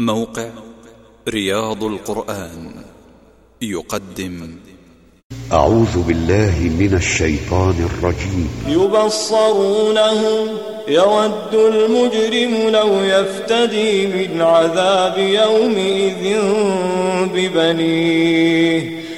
موقع رياض القرآن يقدم. أعوذ بالله من الشيطان الرجيم. يبصرونهم يود المجرم لو يفتدي من عذاب يومئذ ببنيه.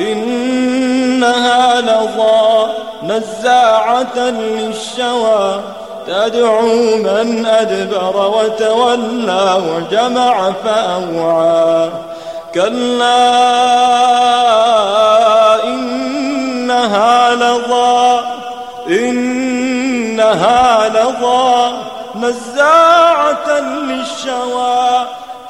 إنها لظى نزاعة للشوى تدعو من أدبر وتولى وجمع فأوعى كلا إنها لظى إنها لظى نزاعة للشوى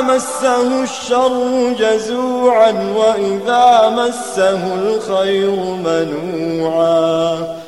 مسه الشر جزوعا وإذا مسه الخير منوعا